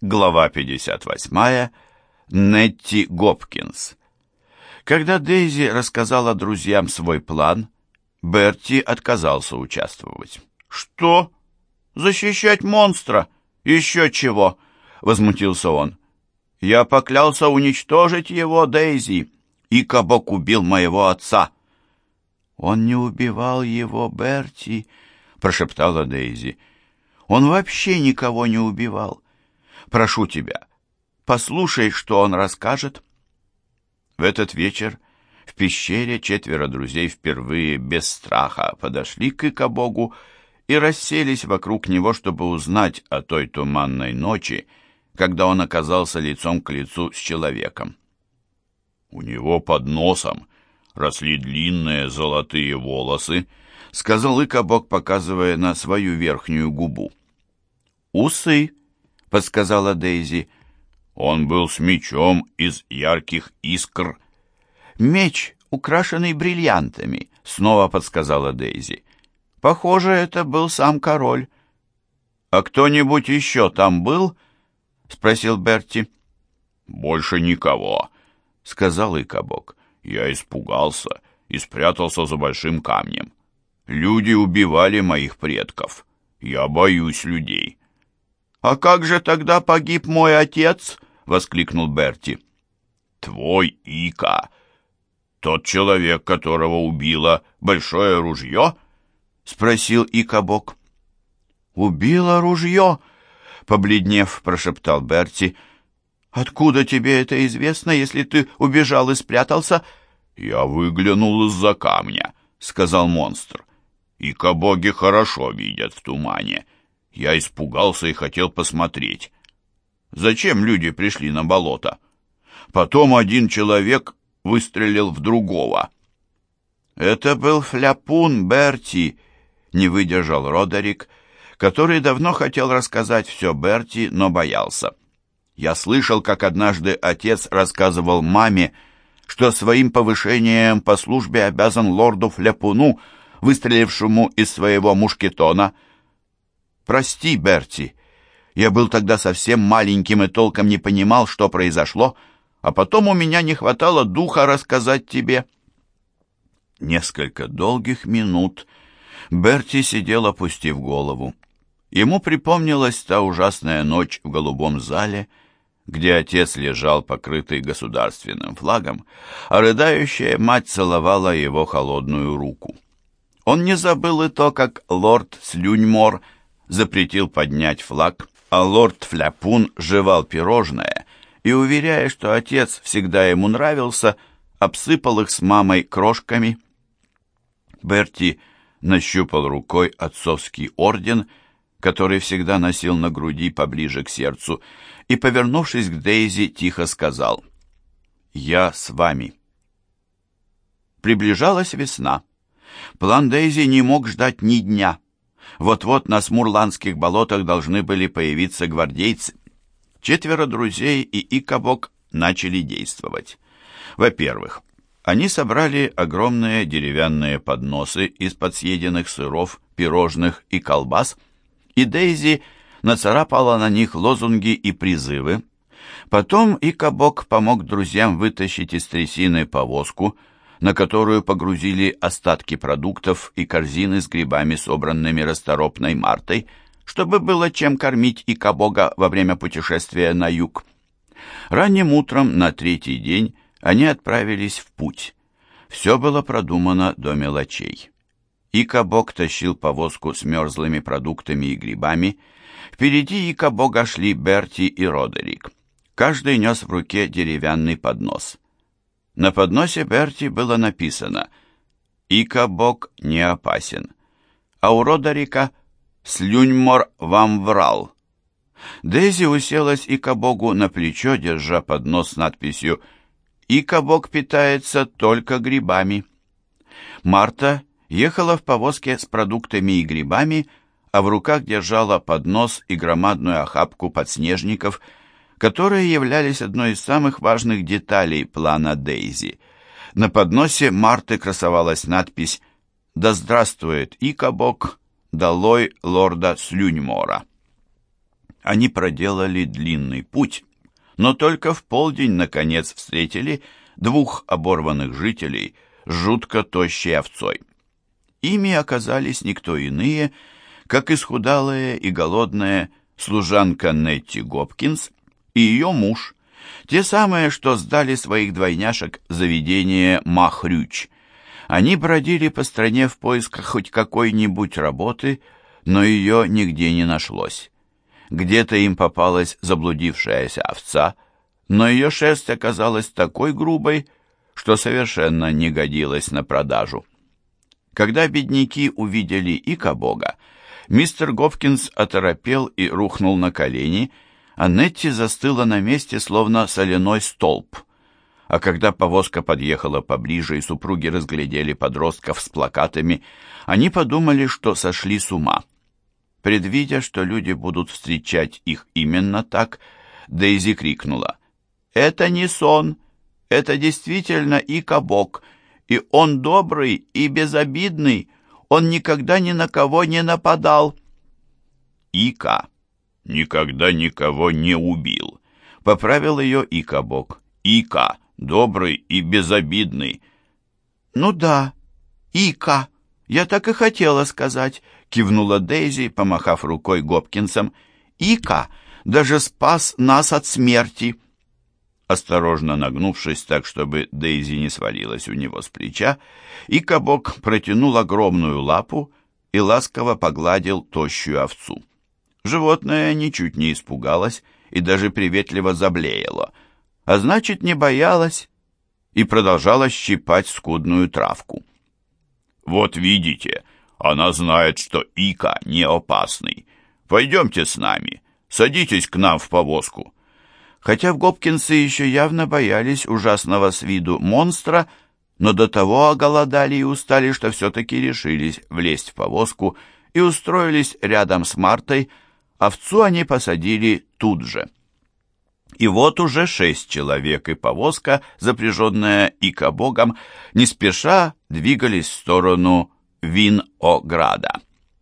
Глава 58. Нетти Гопкинс. Когда Дейзи рассказала друзьям свой план, Берти отказался участвовать. «Что? Защищать монстра? Еще чего?» — возмутился он. «Я поклялся уничтожить его, Дейзи, и Кабок убил моего отца». «Он не убивал его, Берти», — прошептала Дейзи. «Он вообще никого не убивал. Прошу тебя, послушай, что он расскажет». В этот вечер в пещере четверо друзей впервые без страха подошли к Икабогу и расселись вокруг него, чтобы узнать о той туманной ночи, когда он оказался лицом к лицу с человеком. У него под носом росли длинные золотые волосы, сказал Икабок, показывая на свою верхнюю губу. «Усы», — подсказала Дейзи. Он был с мечом из ярких искр. «Меч, украшенный бриллиантами», — снова подсказала Дейзи. «Похоже, это был сам король». «А кто-нибудь еще там был?» — спросил Берти. «Больше никого», — сказал Икабок. «Я испугался и спрятался за большим камнем. Люди убивали моих предков. Я боюсь людей». «А как же тогда погиб мой отец?» — воскликнул Берти. «Твой Ика! Тот человек, которого убило большое ружье?» — спросил Ика-бок. «Убило ружье?» — побледнев, прошептал Берти. «Откуда тебе это известно, если ты убежал и спрятался?» «Я выглянул из-за камня», — сказал монстр. «Ика-боги хорошо видят в тумане. Я испугался и хотел посмотреть. Зачем люди пришли на болото? Потом один человек выстрелил в другого. «Это был фляпун Берти», — не выдержал Родерик, который давно хотел рассказать все Берти, но боялся. Я слышал, как однажды отец рассказывал маме, что своим повышением по службе обязан лорду Фляпуну, выстрелившему из своего мушкетона. «Прости, Берти», я был тогда совсем маленьким и толком не понимал, что произошло, а потом у меня не хватало духа рассказать тебе». Несколько долгих минут Берти сидел, опустив голову. Ему припомнилась та ужасная ночь в голубом зале, где отец лежал, покрытый государственным флагом, а рыдающая мать целовала его холодную руку. Он не забыл и то, как лорд Слюньмор запретил поднять флаг, а лорд Фляпун жевал пирожное и, уверяя, что отец всегда ему нравился, обсыпал их с мамой крошками. Берти нащупал рукой отцовский орден, который всегда носил на груди поближе к сердцу, и, повернувшись к Дейзи, тихо сказал «Я с вами». Приближалась весна. План Дейзи не мог ждать ни дня. Вот-вот на смурландских болотах должны были появиться гвардейцы. Четверо друзей и Икабок начали действовать. Во-первых, они собрали огромные деревянные подносы из-под съеденных сыров, пирожных и колбас, и Дейзи нацарапала на них лозунги и призывы. Потом Икабок помог друзьям вытащить из трясины повозку, на которую погрузили остатки продуктов и корзины с грибами, собранными расторопной Мартой, чтобы было чем кормить и Кабога во время путешествия на юг. Ранним утром на третий день они отправились в путь. Все было продумано до мелочей. Икабог тащил повозку с мерзлыми продуктами и грибами. Впереди Икабога шли Берти и Родерик. Каждый нес в руке деревянный поднос. На подносе Берти было написано «Ика-бог не опасен», а у Родерика «Слюньмор вам врал». Дейзи уселась Ика-богу на плечо, держа поднос с надписью «Ика-бог питается только грибами». Марта ехала в повозке с продуктами и грибами, а в руках держала поднос и громадную охапку подснежников – которые являлись одной из самых важных деталей плана Дейзи. На подносе Марты красовалась надпись «Да здравствует Икабок, долой лорда Слюньмора». Они проделали длинный путь, но только в полдень, наконец, встретили двух оборванных жителей с жутко тощей овцой. Ими оказались никто иные, как исхудалая и голодная служанка Нетти Гопкинс и ее муж, те самые, что сдали своих двойняшек заведение Махрюч. Они бродили по стране в поисках хоть какой-нибудь работы, но ее нигде не нашлось. Где-то им попалась заблудившаяся овца, но ее шерсть оказалась такой грубой, что совершенно не годилась на продажу. Когда бедняки увидели Ика Бога, мистер Гопкинс оторопел и рухнул на колени, а Нетти застыла на месте, словно соляной столб. А когда повозка подъехала поближе и супруги разглядели подростков с плакатами, они подумали, что сошли с ума. Предвидя, что люди будут встречать их именно так, Дейзи крикнула. «Это не сон, это действительно Икабок, и он добрый и безобидный, он никогда ни на кого не нападал». «Ика никогда никого не убил», — поправил ее Икабок. «Ика добрый и безобидный». «Ну да, Ика, я так и хотела сказать», кивнула Дейзи, помахав рукой Гопкинсом. «Ика даже спас нас от смерти!» Осторожно нагнувшись так, чтобы Дейзи не свалилась у него с плеча, Ика Бок протянул огромную лапу и ласково погладил тощую овцу. Животное ничуть не испугалось и даже приветливо заблеяло, а значит, не боялось и продолжала щипать скудную травку. «Вот видите!» Она знает, что Ика не опасный. Пойдемте с нами. Садитесь к нам в повозку». Хотя в Гопкинсы еще явно боялись ужасного с виду монстра, но до того оголодали и устали, что все-таки решились влезть в повозку и устроились рядом с Мартой, овцу они посадили тут же. И вот уже шесть человек и повозка, запряженная ика богом, не спеша двигались в сторону Винограда.